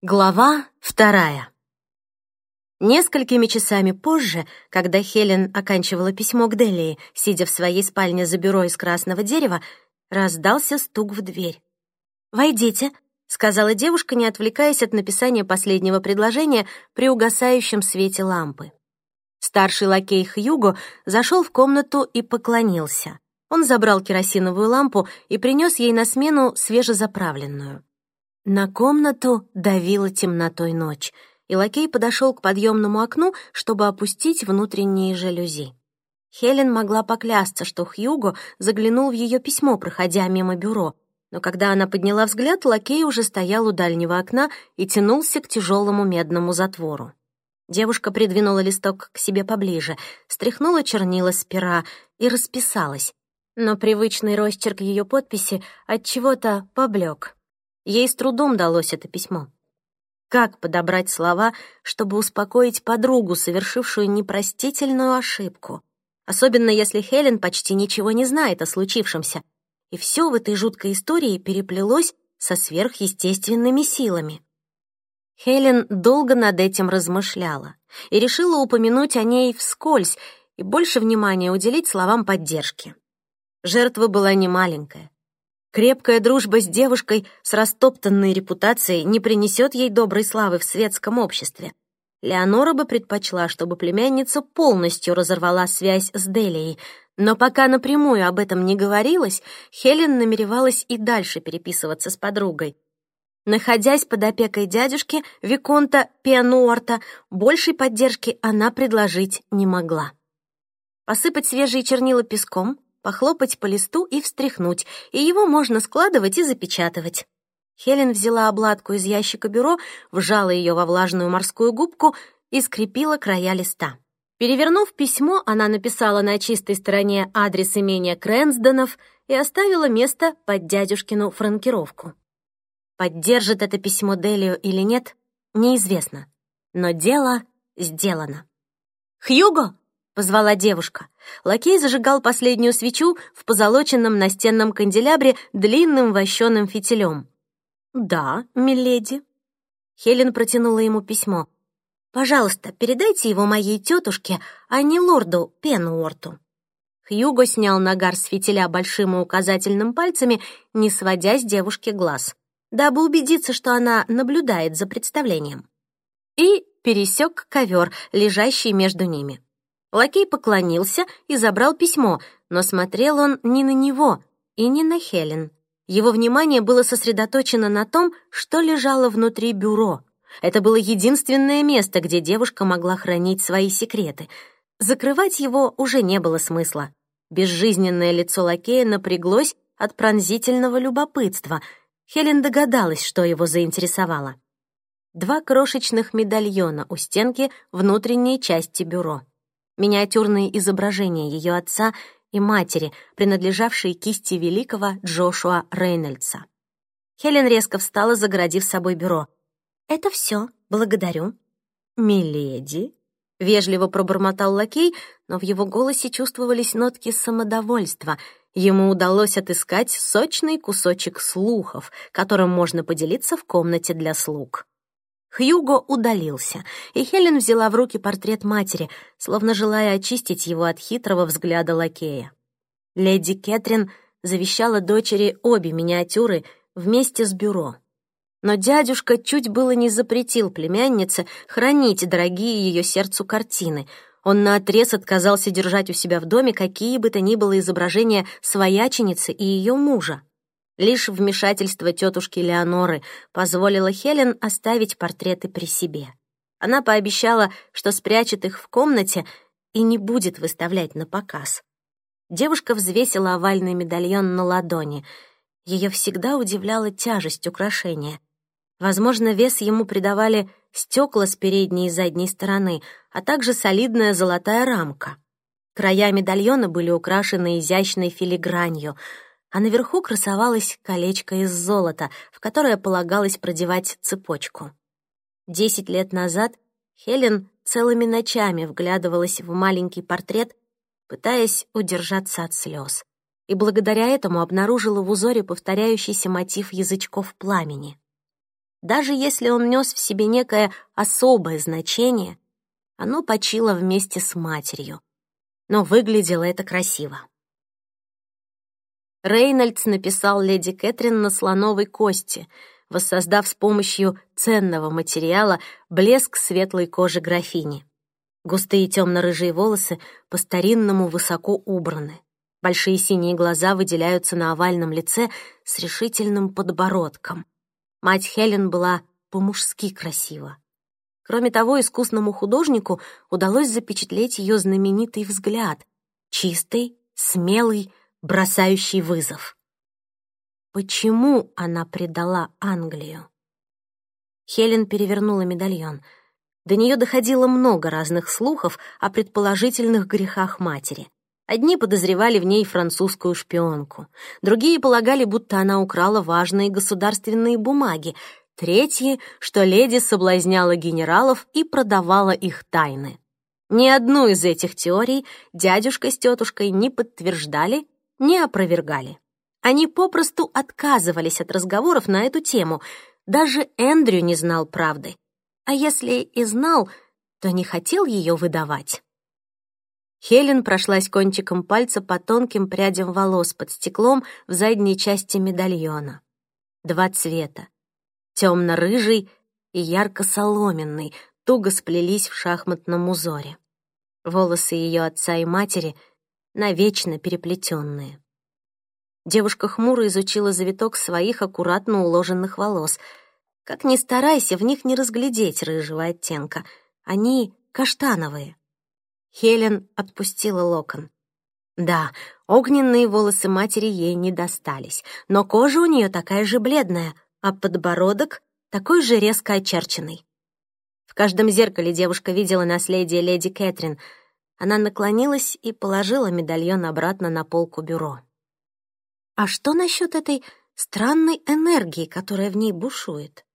Глава вторая. Несколькими часами позже, когда Хелен оканчивала письмо к Делии, сидя в своей спальне за бюро из красного дерева, раздался стук в дверь. «Войдите», — сказала девушка, не отвлекаясь от написания последнего предложения при угасающем свете лампы. Старший лакей Хьюго зашел в комнату и поклонился. Он забрал керосиновую лампу и принес ей на смену свежезаправленную. На комнату давила темнотой ночь, и лакей подошел к подъемному окну, чтобы опустить внутренние жалюзи. Хелен могла поклясться, что Хьюго заглянул в ее письмо, проходя мимо бюро, но когда она подняла взгляд, лакей уже стоял у дальнего окна и тянулся к тяжелому медному затвору. Девушка придвинула листок к себе поближе, стряхнула чернила с пера и расписалась, но привычный росчерк ее подписи от чего-то поблек. Ей с трудом далось это письмо. Как подобрать слова, чтобы успокоить подругу, совершившую непростительную ошибку? Особенно если Хелен почти ничего не знает о случившемся. И все в этой жуткой истории переплелось со сверхъестественными силами. Хелен долго над этим размышляла и решила упомянуть о ней вскользь и больше внимания уделить словам поддержки. Жертва была немаленькая. Крепкая дружба с девушкой с растоптанной репутацией не принесет ей доброй славы в светском обществе. Леонора бы предпочла, чтобы племянница полностью разорвала связь с Делией, но пока напрямую об этом не говорилось, Хелен намеревалась и дальше переписываться с подругой. Находясь под опекой дядюшки, Виконта Пиануарта, большей поддержки она предложить не могла. Посыпать свежие чернила песком, похлопать по листу и встряхнуть, и его можно складывать и запечатывать. Хелен взяла обладку из ящика бюро, вжала ее во влажную морскую губку и скрепила края листа. Перевернув письмо, она написала на чистой стороне адрес имения Крэнсденов и оставила место под дядюшкину франкировку. Поддержит это письмо Делию или нет, неизвестно. Но дело сделано. «Хьюго!» Позвала девушка. Лакей зажигал последнюю свечу в позолоченном настенном канделябре длинным вощеным фитилем. «Да, миледи». Хелен протянула ему письмо. «Пожалуйста, передайте его моей тетушке, а не лорду Пенуорту». Хьюго снял нагар с фитиля большим и указательным пальцами, не сводя с девушки глаз, дабы убедиться, что она наблюдает за представлением. И пересек ковер, лежащий между ними. Лакей поклонился и забрал письмо, но смотрел он не на него и не на Хелен. Его внимание было сосредоточено на том, что лежало внутри бюро. Это было единственное место, где девушка могла хранить свои секреты. Закрывать его уже не было смысла. Безжизненное лицо лакея напряглось от пронзительного любопытства. Хелен догадалась, что его заинтересовало. Два крошечных медальона у стенки внутренней части бюро миниатюрные изображения ее отца и матери, принадлежавшие кисти великого Джошуа Рейнольдса. Хелен резко встала, загородив собой бюро. «Это все, благодарю». «Миледи», — вежливо пробормотал лакей, но в его голосе чувствовались нотки самодовольства. Ему удалось отыскать сочный кусочек слухов, которым можно поделиться в комнате для слуг. Хьюго удалился, и Хелен взяла в руки портрет матери, словно желая очистить его от хитрого взгляда лакея. Леди Кэтрин завещала дочери обе миниатюры вместе с бюро. Но дядюшка чуть было не запретил племяннице хранить дорогие ее сердцу картины. Он наотрез отказался держать у себя в доме какие бы то ни было изображения свояченицы и ее мужа. Лишь вмешательство тетушки Леоноры позволило Хелен оставить портреты при себе. Она пообещала, что спрячет их в комнате и не будет выставлять на показ. Девушка взвесила овальный медальон на ладони. Ее всегда удивляла тяжесть украшения. Возможно, вес ему придавали стекла с передней и задней стороны, а также солидная золотая рамка. Края медальона были украшены изящной филигранью — а наверху красовалось колечко из золота, в которое полагалось продевать цепочку. Десять лет назад Хелен целыми ночами вглядывалась в маленький портрет, пытаясь удержаться от слез, и благодаря этому обнаружила в узоре повторяющийся мотив язычков пламени. Даже если он нес в себе некое особое значение, оно почило вместе с матерью. Но выглядело это красиво. Рейнольдс написал леди Кэтрин на слоновой кости, воссоздав с помощью ценного материала блеск светлой кожи графини. Густые темно-рыжие волосы по-старинному высоко убраны. Большие синие глаза выделяются на овальном лице с решительным подбородком. Мать Хелен была по-мужски красива. Кроме того, искусному художнику удалось запечатлеть ее знаменитый взгляд, чистый, смелый, бросающий вызов. Почему она предала Англию? Хелен перевернула медальон. До нее доходило много разных слухов о предположительных грехах матери. Одни подозревали в ней французскую шпионку, другие полагали, будто она украла важные государственные бумаги, третьи, что леди соблазняла генералов и продавала их тайны. Ни одну из этих теорий дядюшка с тетушкой не подтверждали не опровергали. Они попросту отказывались от разговоров на эту тему. Даже Эндрю не знал правды. А если и знал, то не хотел ее выдавать. Хелен прошлась кончиком пальца по тонким прядям волос под стеклом в задней части медальона. Два цвета — темно-рыжий и ярко-соломенный, туго сплелись в шахматном узоре. Волосы ее отца и матери — навечно переплетенные. Девушка хмуро изучила завиток своих аккуратно уложенных волос. Как ни старайся, в них не разглядеть рыжего оттенка. Они каштановые. Хелен отпустила локон. Да, огненные волосы матери ей не достались, но кожа у нее такая же бледная, а подбородок такой же резко очерченный. В каждом зеркале девушка видела наследие леди Кэтрин — она наклонилась и положила медальон обратно на полку бюро. А что насчет этой странной энергии, которая в ней бушует?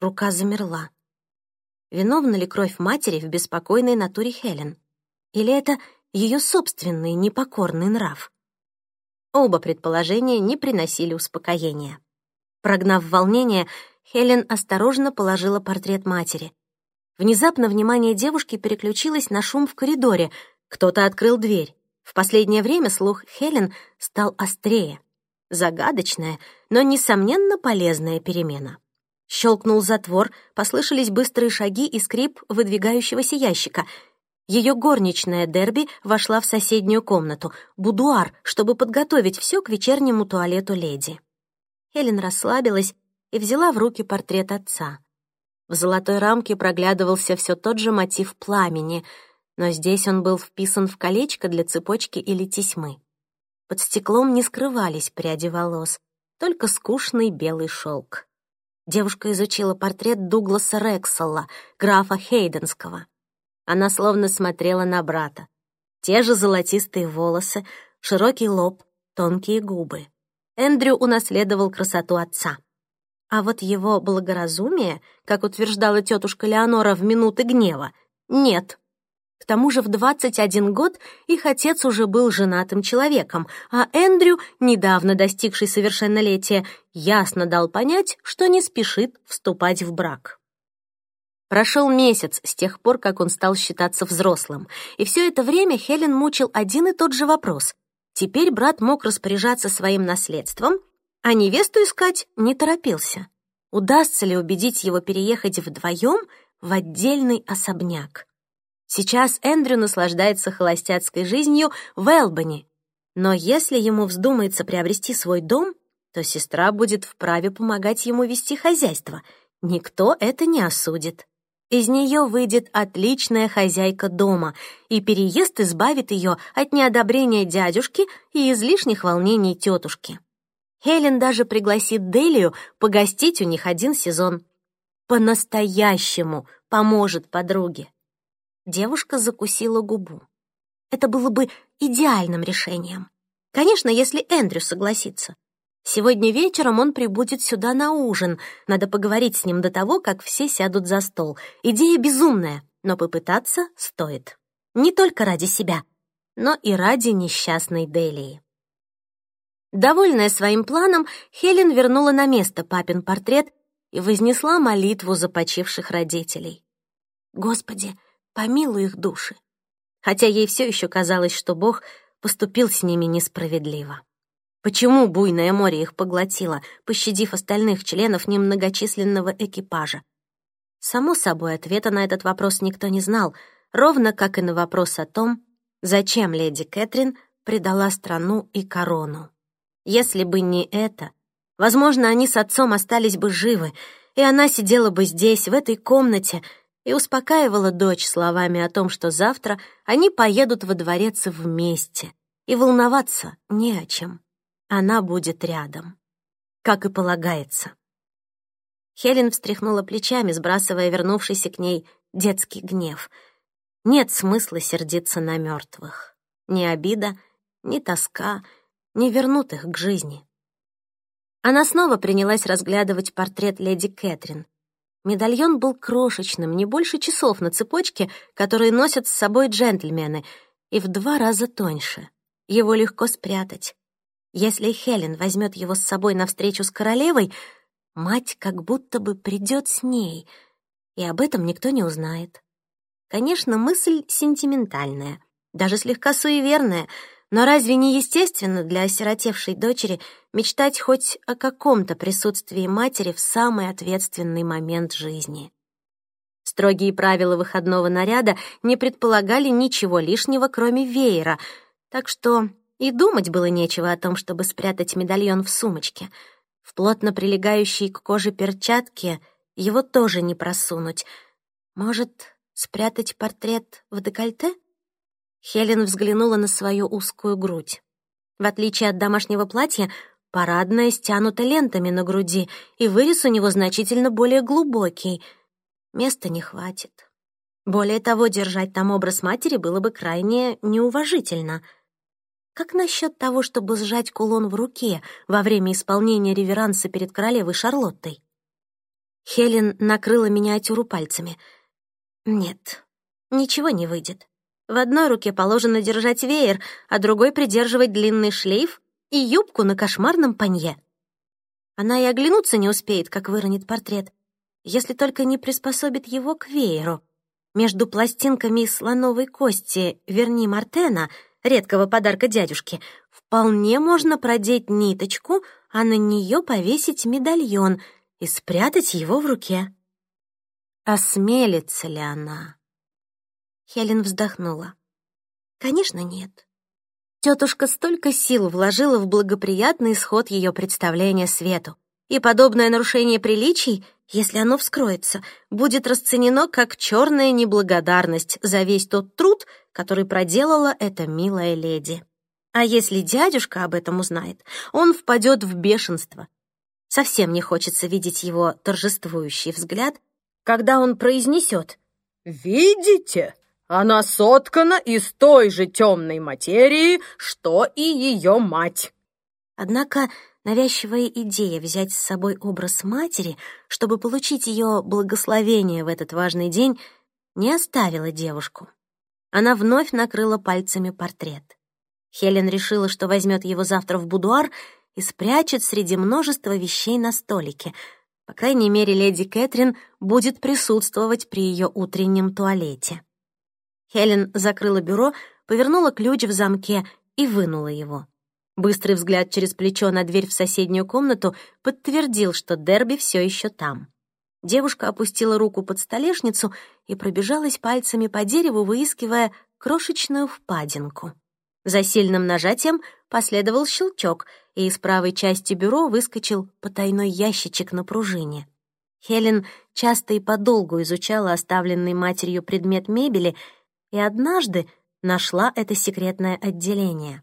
Рука замерла. Виновна ли кровь матери в беспокойной натуре Хелен? Или это ее собственный непокорный нрав? Оба предположения не приносили успокоения. Прогнав волнение, Хелен осторожно положила портрет матери. Внезапно внимание девушки переключилось на шум в коридоре. Кто-то открыл дверь. В последнее время слух Хелен стал острее. Загадочная, но, несомненно, полезная перемена. Щелкнул затвор, послышались быстрые шаги и скрип выдвигающегося ящика. Ее горничная Дерби вошла в соседнюю комнату, будуар, чтобы подготовить все к вечернему туалету леди. Хелен расслабилась и взяла в руки портрет отца. В золотой рамке проглядывался все тот же мотив пламени, но здесь он был вписан в колечко для цепочки или тесьмы. Под стеклом не скрывались пряди волос, только скучный белый шелк. Девушка изучила портрет Дугласа Рекселла, графа Хейденского. Она словно смотрела на брата. Те же золотистые волосы, широкий лоб, тонкие губы. Эндрю унаследовал красоту отца. А вот его благоразумие, как утверждала тетушка Леонора в минуты гнева, нет. К тому же в 21 год их отец уже был женатым человеком, а Эндрю, недавно достигший совершеннолетия, ясно дал понять, что не спешит вступать в брак. Прошел месяц с тех пор, как он стал считаться взрослым, и все это время Хелен мучил один и тот же вопрос. Теперь брат мог распоряжаться своим наследством — а невесту искать не торопился. Удастся ли убедить его переехать вдвоем в отдельный особняк? Сейчас Эндрю наслаждается холостяцкой жизнью в Элбани, но если ему вздумается приобрести свой дом, то сестра будет вправе помогать ему вести хозяйство. Никто это не осудит. Из нее выйдет отличная хозяйка дома, и переезд избавит ее от неодобрения дядюшки и излишних волнений тетушки. Хелен даже пригласит Делию погостить у них один сезон. По-настоящему поможет подруге. Девушка закусила губу. Это было бы идеальным решением. Конечно, если Эндрю согласится. Сегодня вечером он прибудет сюда на ужин. Надо поговорить с ним до того, как все сядут за стол. Идея безумная, но попытаться стоит. Не только ради себя, но и ради несчастной Делии. Довольная своим планом, Хелен вернула на место папин портрет и вознесла молитву за почивших родителей. «Господи, помилуй их души!» Хотя ей все еще казалось, что Бог поступил с ними несправедливо. Почему буйное море их поглотило, пощадив остальных членов немногочисленного экипажа? Само собой, ответа на этот вопрос никто не знал, ровно как и на вопрос о том, зачем леди Кэтрин предала страну и корону. Если бы не это, возможно, они с отцом остались бы живы, и она сидела бы здесь, в этой комнате, и успокаивала дочь словами о том, что завтра они поедут во дворец вместе, и волноваться не о чем она будет рядом, как и полагается. Хелен встряхнула плечами, сбрасывая вернувшийся к ней детский гнев. Нет смысла сердиться на мертвых. Ни обида, ни тоска не вернут их к жизни. Она снова принялась разглядывать портрет леди Кэтрин. Медальон был крошечным, не больше часов на цепочке, которые носят с собой джентльмены, и в два раза тоньше. Его легко спрятать. Если Хелен возьмет его с собой на встречу с королевой, мать как будто бы придет с ней, и об этом никто не узнает. Конечно, мысль сентиментальная, даже слегка суеверная, но разве не естественно для осиротевшей дочери мечтать хоть о каком-то присутствии матери в самый ответственный момент жизни? Строгие правила выходного наряда не предполагали ничего лишнего, кроме веера, так что и думать было нечего о том, чтобы спрятать медальон в сумочке. В плотно прилегающей к коже перчатке его тоже не просунуть. Может, спрятать портрет в декольте? Хелен взглянула на свою узкую грудь. В отличие от домашнего платья, парадное стянуто лентами на груди, и вырез у него значительно более глубокий. Места не хватит. Более того, держать там образ матери было бы крайне неуважительно — как насчет того, чтобы сжать кулон в руке во время исполнения реверанса перед королевой Шарлоттой? Хелен накрыла миниатюру пальцами. Нет, ничего не выйдет. В одной руке положено держать веер, а другой придерживать длинный шлейф и юбку на кошмарном панье. Она и оглянуться не успеет, как выронит портрет, если только не приспособит его к вееру. Между пластинками слоновой кости Верни Мартена — редкого подарка дядюшки, вполне можно продеть ниточку, а на нее повесить медальон и спрятать его в руке. Осмелится ли она? Хелен вздохнула. Конечно, нет. Тетушка столько сил вложила в благоприятный исход ее представления свету, и подобное нарушение приличий, если оно вскроется, будет расценено как черная неблагодарность за весь тот труд, который проделала эта милая леди. А если дядюшка об этом узнает, он впадет в бешенство. Совсем не хочется видеть его торжествующий взгляд, когда он произнесет «Видите, она соткана из той же темной материи, что и ее мать». Однако навязчивая идея взять с собой образ матери, чтобы получить ее благословение в этот важный день, не оставила девушку. Она вновь накрыла пальцами портрет. Хелен решила, что возьмет его завтра в будуар и спрячет среди множества вещей на столике. По крайней мере, леди Кэтрин будет присутствовать при ее утреннем туалете. Хелен закрыла бюро, повернула ключ в замке и вынула его. Быстрый взгляд через плечо на дверь в соседнюю комнату подтвердил, что Дерби все еще там. Девушка опустила руку под столешницу и пробежалась пальцами по дереву, выискивая крошечную впадинку. За сильным нажатием последовал щелчок, и из правой части бюро выскочил потайной ящичек на пружине. Хелен часто и подолгу изучала оставленный матерью предмет мебели и однажды нашла это секретное отделение.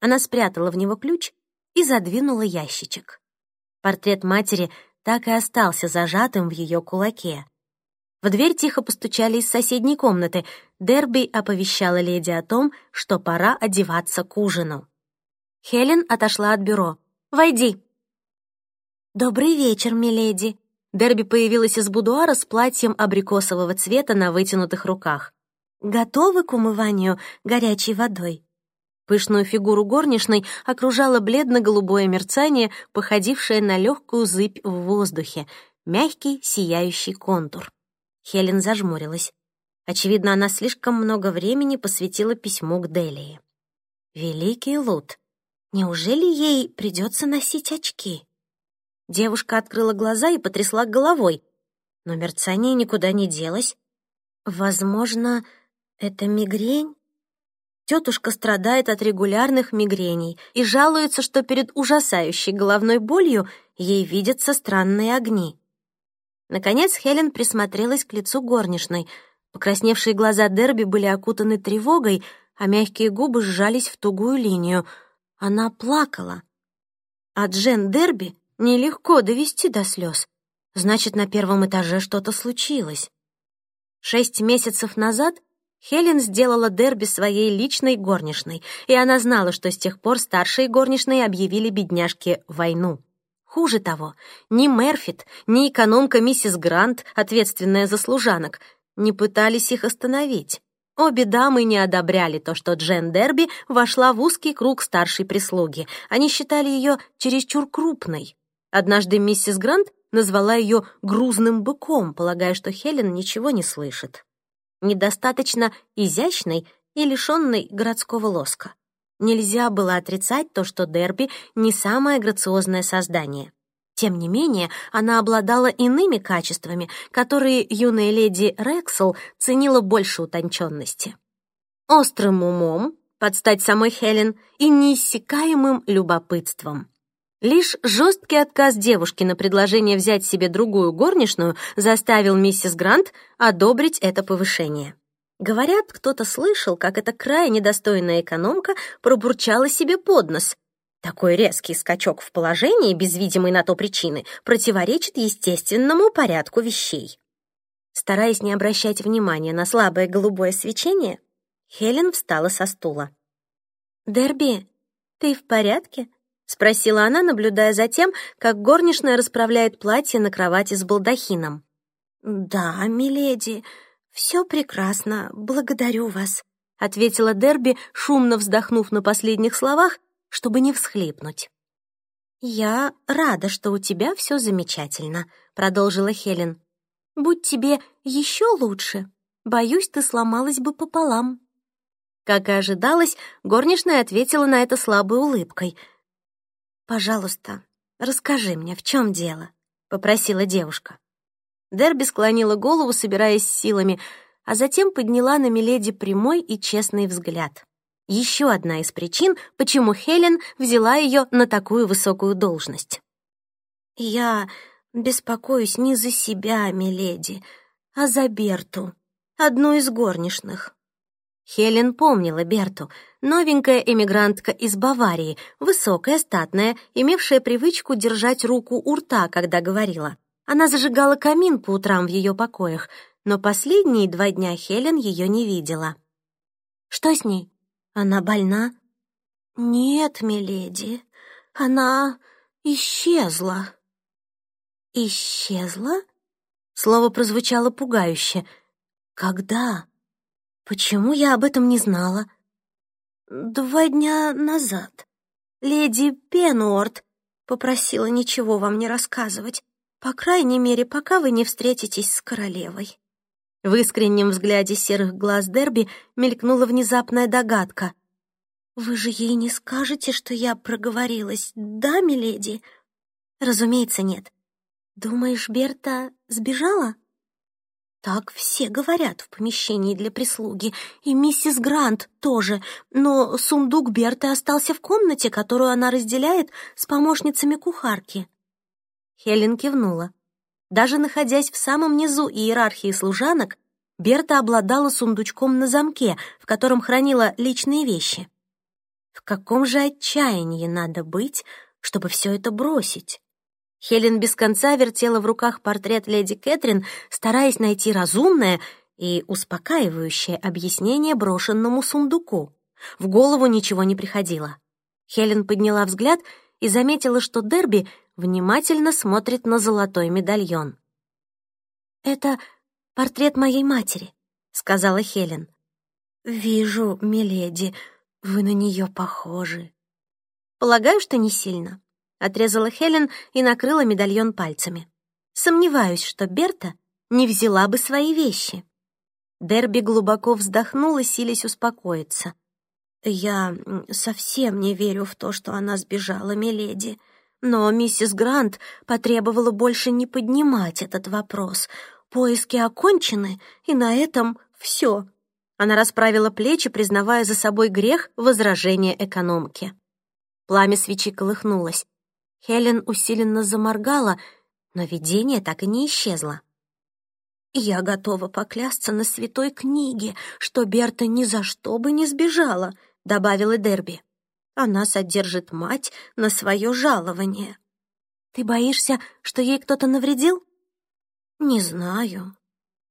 Она спрятала в него ключ и задвинула ящичек. Портрет матери так и остался зажатым в ее кулаке. В дверь тихо постучали из соседней комнаты. Дерби оповещала леди о том, что пора одеваться к ужину. Хелен отошла от бюро. «Войди». «Добрый вечер, миледи». Дерби появилась из будуара с платьем абрикосового цвета на вытянутых руках. «Готовы к умыванию горячей водой?» Пышную фигуру горничной окружало бледно-голубое мерцание, походившее на легкую зыбь в воздухе. мягкий, сияющий контур. Хелен зажмурилась. Очевидно, она слишком много времени посвятила письму к Делии. Великий Лут. Неужели ей придется носить очки? Девушка открыла глаза и потрясла головой, но мерцание никуда не делось. Возможно, это мигрень? Тетушка страдает от регулярных мигрений и жалуется, что перед ужасающей головной болью ей видятся странные огни. Наконец Хелен присмотрелась к лицу горничной. Покрасневшие глаза Дерби были окутаны тревогой, а мягкие губы сжались в тугую линию. Она плакала. А Джен Дерби нелегко довести до слез. Значит, на первом этаже что-то случилось. Шесть месяцев назад Хелен сделала Дерби своей личной горничной, и она знала, что с тех пор старшие горничные объявили бедняжке войну. Хуже того, ни Мерфит, ни экономка миссис Грант, ответственная за служанок, не пытались их остановить. Обе дамы не одобряли то, что Джен Дерби вошла в узкий круг старшей прислуги. Они считали ее чересчур крупной. Однажды миссис Грант назвала ее грузным быком, полагая, что Хелен ничего не слышит недостаточно изящной и лишенной городского лоска. Нельзя было отрицать то, что Дерби не самое грациозное создание. Тем не менее, она обладала иными качествами, которые юная леди Рексел ценила больше утонченности. Острым умом, под стать самой Хелен, и неиссякаемым любопытством. Лишь жесткий отказ девушки на предложение взять себе другую горничную заставил миссис Грант одобрить это повышение. Говорят, кто-то слышал, как эта крайне достойная экономка пробурчала себе под нос. Такой резкий скачок в положении, без видимой на то причины, противоречит естественному порядку вещей. Стараясь не обращать внимания на слабое голубое свечение, Хелен встала со стула. «Дерби, ты в порядке?» — спросила она, наблюдая за тем, как горничная расправляет платье на кровати с балдахином. «Да, миледи, все прекрасно, благодарю вас», — ответила Дерби, шумно вздохнув на последних словах, чтобы не всхлипнуть. «Я рада, что у тебя все замечательно», — продолжила Хелен. «Будь тебе еще лучше, боюсь, ты сломалась бы пополам». Как и ожидалось, горничная ответила на это слабой улыбкой — «Пожалуйста, расскажи мне, в чем дело?» — попросила девушка. Дерби склонила голову, собираясь силами, а затем подняла на Миледи прямой и честный взгляд. Еще одна из причин, почему Хелен взяла ее на такую высокую должность. «Я беспокоюсь не за себя, Миледи, а за Берту, одну из горничных. Хелен помнила Берту, новенькая эмигрантка из Баварии, высокая, статная, имевшая привычку держать руку у рта, когда говорила. Она зажигала камин по утрам в ее покоях, но последние два дня Хелен ее не видела. «Что с ней? Она больна?» «Нет, миледи, она исчезла». «Исчезла?» Слово прозвучало пугающе. «Когда?» Почему я об этом не знала? Два дня назад леди Пенуорт попросила ничего вам не рассказывать, по крайней мере, пока вы не встретитесь с королевой. В искреннем взгляде серых глаз Дерби мелькнула внезапная догадка. «Вы же ей не скажете, что я проговорилась, да, миледи?» «Разумеется, нет. Думаешь, Берта сбежала?» Так все говорят в помещении для прислуги, и миссис Грант тоже, но сундук Берты остался в комнате, которую она разделяет с помощницами кухарки. Хелен кивнула. Даже находясь в самом низу иерархии служанок, Берта обладала сундучком на замке, в котором хранила личные вещи. В каком же отчаянии надо быть, чтобы все это бросить? Хелен без конца вертела в руках портрет леди Кэтрин, стараясь найти разумное и успокаивающее объяснение брошенному сундуку. В голову ничего не приходило. Хелен подняла взгляд и заметила, что Дерби внимательно смотрит на золотой медальон. «Это портрет моей матери», — сказала Хелен. «Вижу, миледи, вы на нее похожи». «Полагаю, что не сильно», — отрезала Хелен и накрыла медальон пальцами. Сомневаюсь, что Берта не взяла бы свои вещи. Дерби глубоко вздохнула, силясь успокоиться. «Я совсем не верю в то, что она сбежала, миледи. Но миссис Грант потребовала больше не поднимать этот вопрос. Поиски окончены, и на этом все». Она расправила плечи, признавая за собой грех возражения экономки. Пламя свечи колыхнулось. Хелен усиленно заморгала, но видение так и не исчезло. «Я готова поклясться на святой книге, что Берта ни за что бы не сбежала», — добавила Дерби. «Она содержит мать на свое жалование». «Ты боишься, что ей кто-то навредил?» «Не знаю.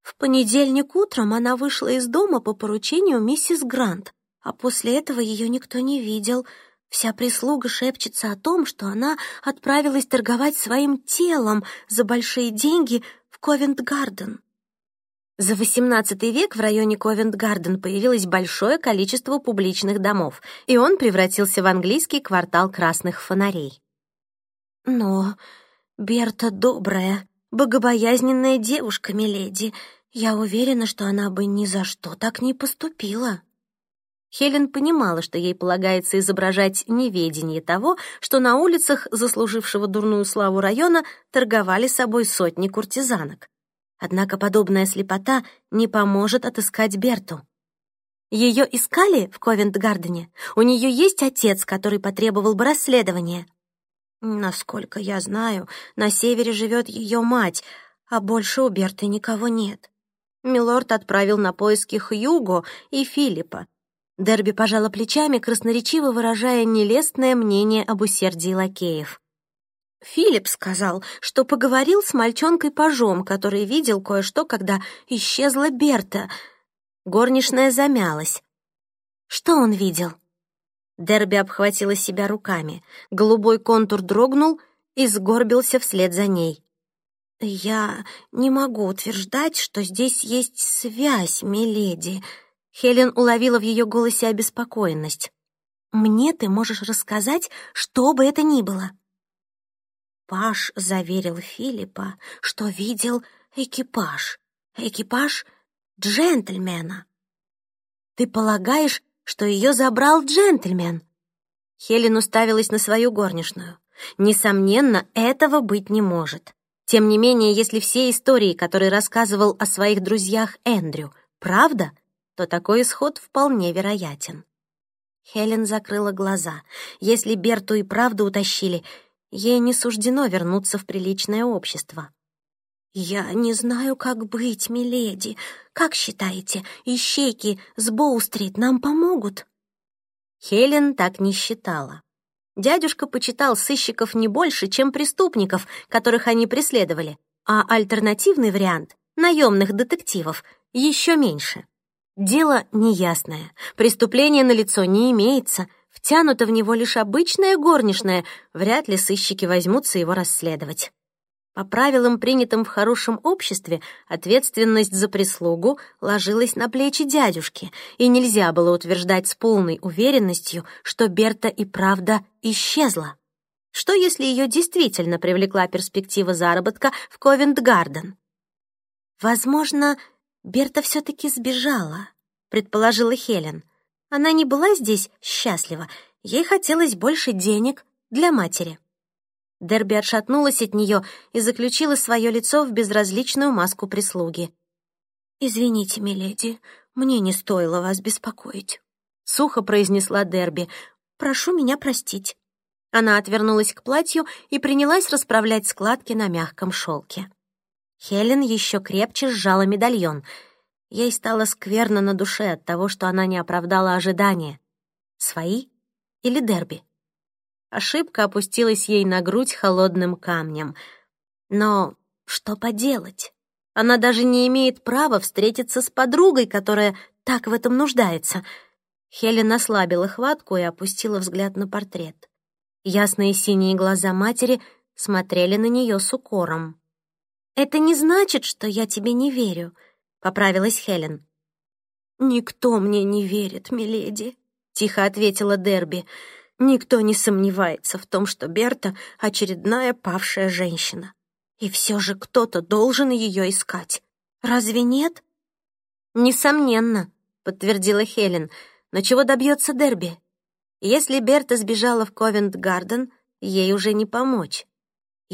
В понедельник утром она вышла из дома по поручению миссис Грант, а после этого ее никто не видел. Вся прислуга шепчется о том, что она отправилась торговать своим телом за большие деньги в Ковент-Гарден. За XVIII век в районе Ковент-Гарден появилось большое количество публичных домов, и он превратился в английский квартал красных фонарей. «Но Берта добрая, богобоязненная девушка, миледи. Я уверена, что она бы ни за что так не поступила». Хелен понимала, что ей полагается изображать неведение того, что на улицах заслужившего дурную славу района торговали собой сотни куртизанок. Однако подобная слепота не поможет отыскать Берту. Ее искали в Ковент-Гардене? У нее есть отец, который потребовал бы расследования? Насколько я знаю, на севере живет ее мать, а больше у Берты никого нет. Милорд отправил на поиски Хьюго и Филиппа. Дерби пожала плечами, красноречиво выражая нелестное мнение об усердии лакеев. Филипп сказал, что поговорил с мальчонкой-пажом, который видел кое-что, когда исчезла Берта. Горничная замялась. Что он видел? Дерби обхватила себя руками. Голубой контур дрогнул и сгорбился вслед за ней. «Я не могу утверждать, что здесь есть связь, миледи». Хелен уловила в ее голосе обеспокоенность. «Мне ты можешь рассказать, что бы это ни было». Паш заверил Филиппа, что видел экипаж. Экипаж джентльмена. «Ты полагаешь, что ее забрал джентльмен?» Хелен уставилась на свою горничную. Несомненно, этого быть не может. Тем не менее, если все истории, которые рассказывал о своих друзьях Эндрю, правда, то такой исход вполне вероятен. Хелен закрыла глаза. Если Берту и правду утащили, Ей не суждено вернуться в приличное общество. «Я не знаю, как быть, миледи. Как считаете, ищейки с Боу-стрит нам помогут?» Хелен так не считала. Дядюшка почитал сыщиков не больше, чем преступников, которых они преследовали, а альтернативный вариант — наемных детективов — еще меньше. Дело неясное, преступление на лицо не имеется — Втянута в него лишь обычная горничная, вряд ли сыщики возьмутся его расследовать. По правилам, принятым в хорошем обществе, ответственность за прислугу ложилась на плечи дядюшки, и нельзя было утверждать с полной уверенностью, что Берта и правда исчезла. Что, если ее действительно привлекла перспектива заработка в Ковент-Гарден? Возможно, Берта все-таки сбежала, предположила Хелен. Она не была здесь счастлива, ей хотелось больше денег для матери. Дерби отшатнулась от нее и заключила свое лицо в безразличную маску прислуги. «Извините, миледи, мне не стоило вас беспокоить», — сухо произнесла Дерби. «Прошу меня простить». Она отвернулась к платью и принялась расправлять складки на мягком шелке. Хелен еще крепче сжала медальон — Ей стало скверно на душе от того, что она не оправдала ожидания. Свои или дерби? Ошибка опустилась ей на грудь холодным камнем. Но что поделать? Она даже не имеет права встретиться с подругой, которая так в этом нуждается. Хелен ослабила хватку и опустила взгляд на портрет. Ясные синие глаза матери смотрели на нее с укором. «Это не значит, что я тебе не верю», поправилась Хелен. «Никто мне не верит, миледи», — тихо ответила Дерби. «Никто не сомневается в том, что Берта — очередная павшая женщина. И все же кто-то должен ее искать. Разве нет? Несомненно, подтвердила Хелен. Но чего добьется Дерби? Если Берта сбежала в Ковент-Гарден, ей уже не помочь.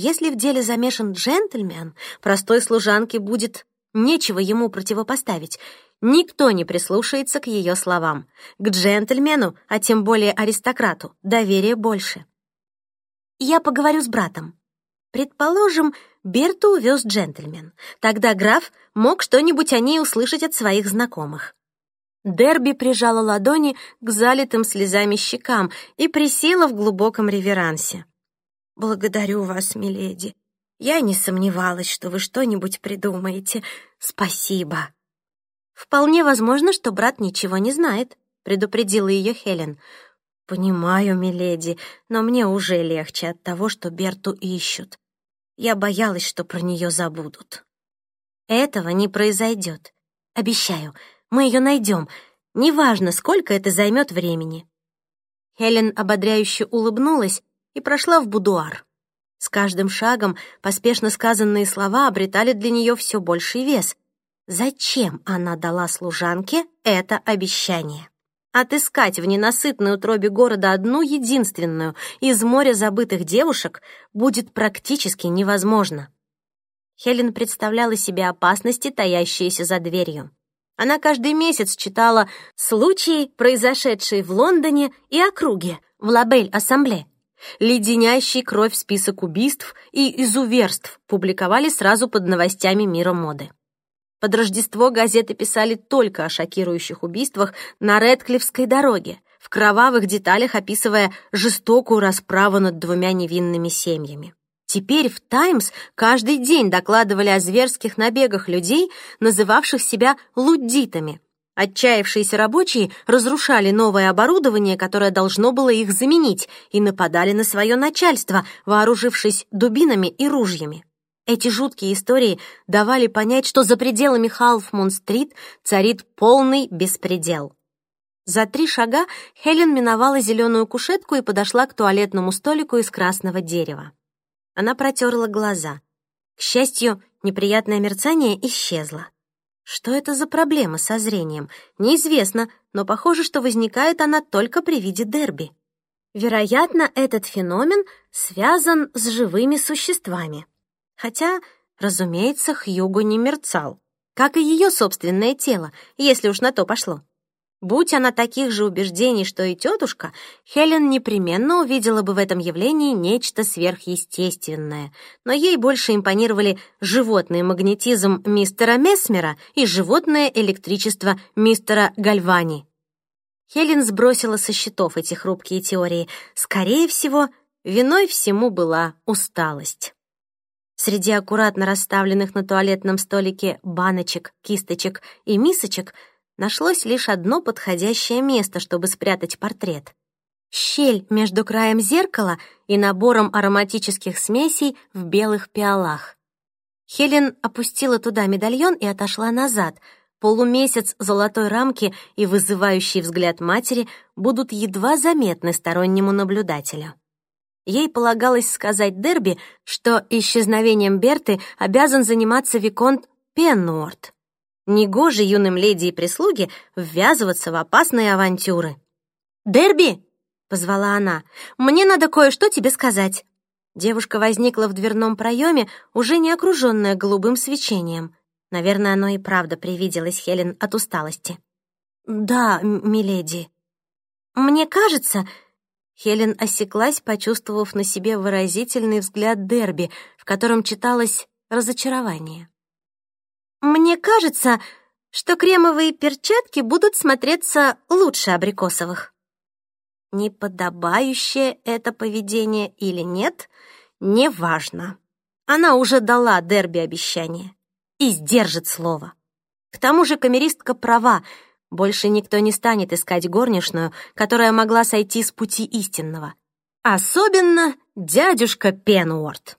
Если в деле замешан джентльмен, простой служанке будет нечего ему противопоставить. Никто не прислушается к ее словам. К джентльмену, а тем более аристократу, доверие больше. Я поговорю с братом. Предположим, Берту увез джентльмен. Тогда граф мог что-нибудь о ней услышать от своих знакомых. Дерби прижала ладони к залитым слезами щекам и присела в глубоком реверансе. «Благодарю вас, миледи. Я не сомневалась, что вы что-нибудь придумаете. Спасибо». «Вполне возможно, что брат ничего не знает», — предупредила ее Хелен. «Понимаю, миледи, но мне уже легче от того, что Берту ищут. Я боялась, что про нее забудут». «Этого не произойдет. Обещаю, мы ее найдем. Неважно, сколько это займет времени». Хелен ободряюще улыбнулась и прошла в будуар. С каждым шагом поспешно сказанные слова обретали для нее все больший вес — Зачем она дала служанке это обещание? Отыскать в ненасытной утробе города одну единственную из моря забытых девушек будет практически невозможно. Хелен представляла себе опасности, таящиеся за дверью. Она каждый месяц читала случаи, произошедшие в Лондоне и округе, в Лабель-Ассамбле. Леденящий кровь список убийств и изуверств публиковали сразу под новостями мира моды. Под Рождество газеты писали только о шокирующих убийствах на Редклифской дороге, в кровавых деталях описывая жестокую расправу над двумя невинными семьями. Теперь в «Таймс» каждый день докладывали о зверских набегах людей, называвших себя луддитами. Отчаявшиеся рабочие разрушали новое оборудование, которое должно было их заменить, и нападали на свое начальство, вооружившись дубинами и ружьями. Эти жуткие истории давали понять, что за пределами Халфмун-стрит царит полный беспредел. За три шага Хелен миновала зеленую кушетку и подошла к туалетному столику из красного дерева. Она протерла глаза. К счастью, неприятное мерцание исчезло. Что это за проблема со зрением? Неизвестно, но похоже, что возникает она только при виде дерби. Вероятно, этот феномен связан с живыми существами. Хотя, разумеется, Хьюго не мерцал, как и ее собственное тело, если уж на то пошло. Будь она таких же убеждений, что и тетушка, Хелен непременно увидела бы в этом явлении нечто сверхъестественное, но ей больше импонировали животный магнетизм мистера Месмера и животное электричество мистера Гальвани. Хелен сбросила со счетов эти хрупкие теории. Скорее всего, виной всему была усталость. Среди аккуратно расставленных на туалетном столике баночек, кисточек и мисочек нашлось лишь одно подходящее место, чтобы спрятать портрет. Щель между краем зеркала и набором ароматических смесей в белых пиалах. Хелен опустила туда медальон и отошла назад. Полумесяц золотой рамки и вызывающий взгляд матери будут едва заметны стороннему наблюдателю. Ей полагалось сказать Дерби, что исчезновением Берты обязан заниматься Виконт Пеннуорт. Негоже юным леди и прислуге ввязываться в опасные авантюры. «Дерби!» — позвала она. «Мне надо кое-что тебе сказать». Девушка возникла в дверном проеме, уже не окруженная голубым свечением. Наверное, оно и правда привиделось Хелен от усталости. «Да, миледи. Мне кажется, Хелен осеклась, почувствовав на себе выразительный взгляд Дерби, в котором читалось разочарование. «Мне кажется, что кремовые перчатки будут смотреться лучше абрикосовых». Неподобающее это поведение или нет, неважно. Она уже дала Дерби обещание и сдержит слово. К тому же камеристка права — больше никто не станет искать горничную, которая могла сойти с пути истинного. Особенно дядюшка Пенуорт.